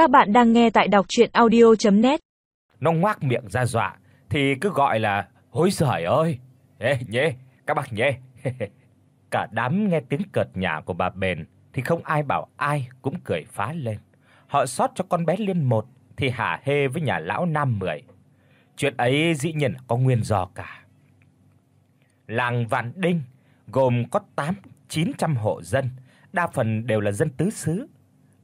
Các bạn đang nghe tại đọc audio net Nó ngoác miệng ra dọa thì cứ gọi là hối giời ơi. Ê nhé, các bác nhé. Cả đám nghe tiếng cợt nhả của bà Bền thì không ai bảo ai cũng cười phá lên. Họ xót cho con bé Liên một thì hả hê với nhà lão Nam mười. Chuyện ấy dĩ nhiên có nguyên do cả. Làng Vạn Đinh gồm có 8 900 hộ dân, đa phần đều là dân tứ xứ.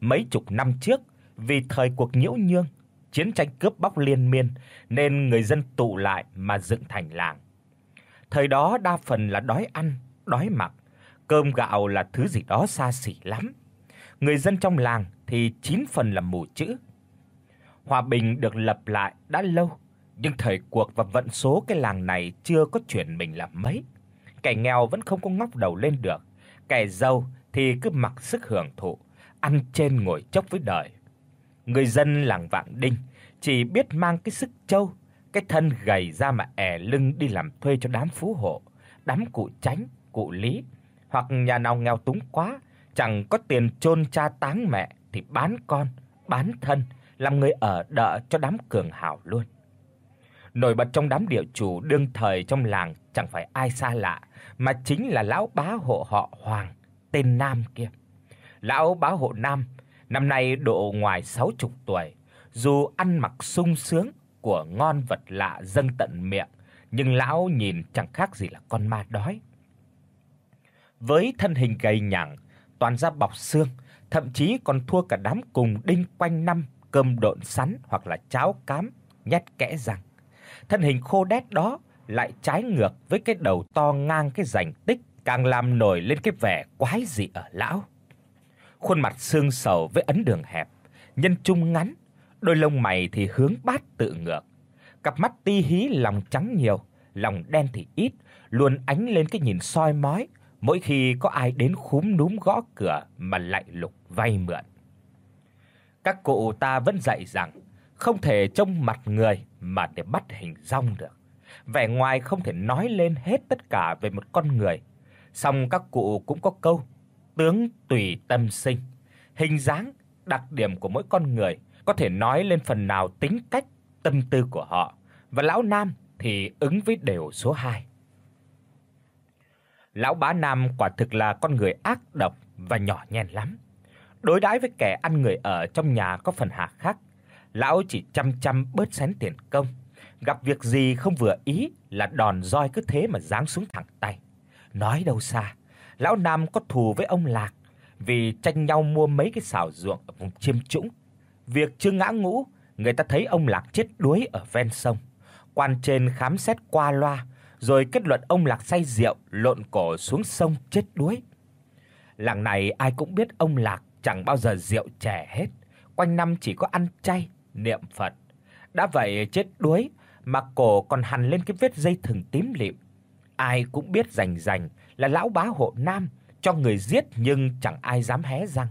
Mấy chục năm trước, vì thời cuộc nhiễu nhương, chiến tranh cướp bóc liên miên nên người dân tụ lại mà dựng thành làng. Thời đó đa phần là đói ăn, đói mặc, cơm gạo là thứ gì đó xa xỉ lắm. Người dân trong làng thì chín phần là mù chữ. Hòa bình được lập lại đã lâu, nhưng thời cuộc và vận số cái làng này chưa có chuyển mình là mấy. Kẻ nghèo vẫn không có ngóc đầu lên được, kẻ giàu thì cứ mặc sức hưởng thụ, ăn trên ngồi chốc với đời. Người dân làng Vạn Đinh chỉ biết mang cái sức trâu, cái thân gầy ra mà è lưng đi làm thuê cho đám phú hộ, đám cụ tránh, cụ lý, hoặc nhà nào nghèo túng quá, chẳng có tiền chôn cha táng mẹ thì bán con, bán thân, làm người ở đợ cho đám cường hào luôn. Nổi bật trong đám địa chủ đương thời trong làng chẳng phải ai xa lạ, mà chính là lão bá hộ họ Hoàng, tên Nam kia. Lão bá hộ Nam năm nay độ ngoài 60 tuổi, dù ăn mặc sung sướng của ngon vật lạ dâng tận miệng, nhưng lão nhìn chẳng khác gì là con ma đói. Với thân hình gầy nhẳng, toàn da bọc xương, thậm chí còn thua cả đám cùng đinh quanh năm cơm độn sắn hoặc là cháo cám nhét kẽ răng. Thân hình khô đét đó lại trái ngược với cái đầu to ngang cái rảnh tích càng làm nổi lên cái vẻ quái dị ở lão. Khuôn mặt xương sầu với ấn đường hẹp, nhân trung ngắn, đôi lông mày thì hướng bát tự ngược. Cặp mắt ti hí lòng trắng nhiều, lòng đen thì ít, luôn ánh lên cái nhìn soi mói mỗi khi có ai đến khúm núm gõ cửa mà lạnh lục vay mượn. Các cụ ta vẫn dạy rằng không thể trông mặt người mà để bắt hình dong được. Vẻ ngoài không thể nói lên hết tất cả về một con người. Song các cụ cũng có câu tướng tùy tâm sinh. Hình dáng, đặc điểm của mỗi con người có thể nói lên phần nào tính cách, tâm tư của họ, và lão Nam thì ứng với đều số 2. Lão bá Nam quả thực là con người ác độc và nhỏ nhen lắm. Đối đãi với kẻ ăn người ở trong nhà có phần hà khắc, lão chỉ chăm chăm bớt xén tiền công, gặp việc gì không vừa ý là đòn roi cứ thế mà giáng xuống thẳng tay. Nói đâu xa, lão Nam có thù với ông Lạc vì tranh nhau mua mấy cái xào ruộng ở vùng chiêm trũng. Việc chưa ngã ngũ, người ta thấy ông Lạc chết đuối ở ven sông. Quan trên khám xét qua loa, rồi kết luận ông Lạc say rượu lộn cổ xuống sông chết đuối. Làng này ai cũng biết ông Lạc chẳng bao giờ rượu chè hết, quanh năm chỉ có ăn chay, niệm Phật. Đã vậy chết đuối mà cổ còn hằn lên cái vết dây thừng tím lịm. Ai cũng biết rành rành là lão bá hộ Nam cho người giết nhưng chẳng ai dám hé răng.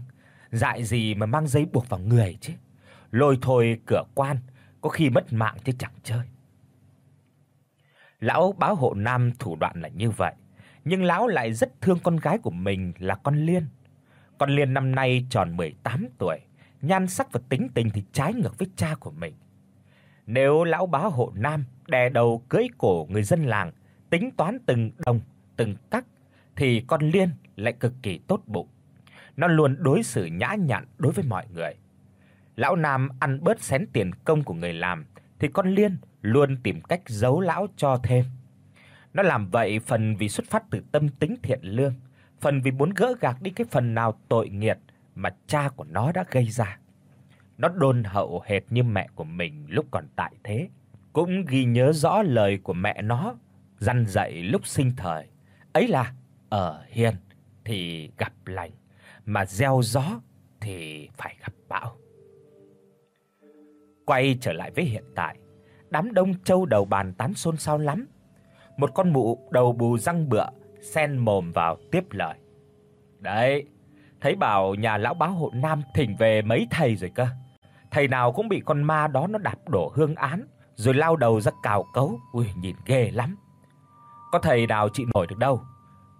Dại gì mà mang dây buộc vào người chứ. Lôi thôi cửa quan, có khi mất mạng chứ chẳng chơi. Lão bá hộ Nam thủ đoạn là như vậy, nhưng lão lại rất thương con gái của mình là con Liên. Con Liên năm nay tròn 18 tuổi, nhan sắc và tính tình thì trái ngược với cha của mình. Nếu lão bá hộ Nam đè đầu cưỡi cổ người dân làng, tính toán từng đồng, từng tắc thì con Liên lại cực kỳ tốt bụng. Nó luôn đối xử nhã nhặn đối với mọi người. Lão Nam ăn bớt xén tiền công của người làm thì con Liên luôn tìm cách giấu lão cho thêm. Nó làm vậy phần vì xuất phát từ tâm tính thiện lương, phần vì muốn gỡ gạc đi cái phần nào tội nghiệp mà cha của nó đã gây ra. Nó đôn hậu hệt như mẹ của mình lúc còn tại thế, cũng ghi nhớ rõ lời của mẹ nó dặn dạy lúc sinh thời, ấy là ở hiền thì gặp lành, mà gieo gió thì phải gặp bão. Quay trở lại với hiện tại, đám đông châu đầu bàn tán xôn xao lắm. Một con mụ đầu bù răng bựa xen mồm vào tiếp lời. "Đấy, thấy bảo nhà lão báo hộ Nam thỉnh về mấy thầy rồi cơ. Thầy nào cũng bị con ma đó nó đạp đổ hương án, rồi lao đầu ra cào cấu, ui nhìn ghê lắm. Có thầy nào chị nổi được đâu.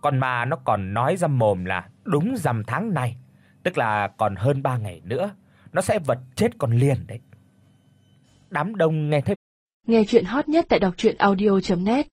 Con ma nó còn nói ra mồm là đúng rằm tháng này, tức là còn hơn 3 ngày nữa, nó sẽ vật chết con liền đấy. Đám đông nghe thấy Nghe chuyện hot nhất tại đọc audio net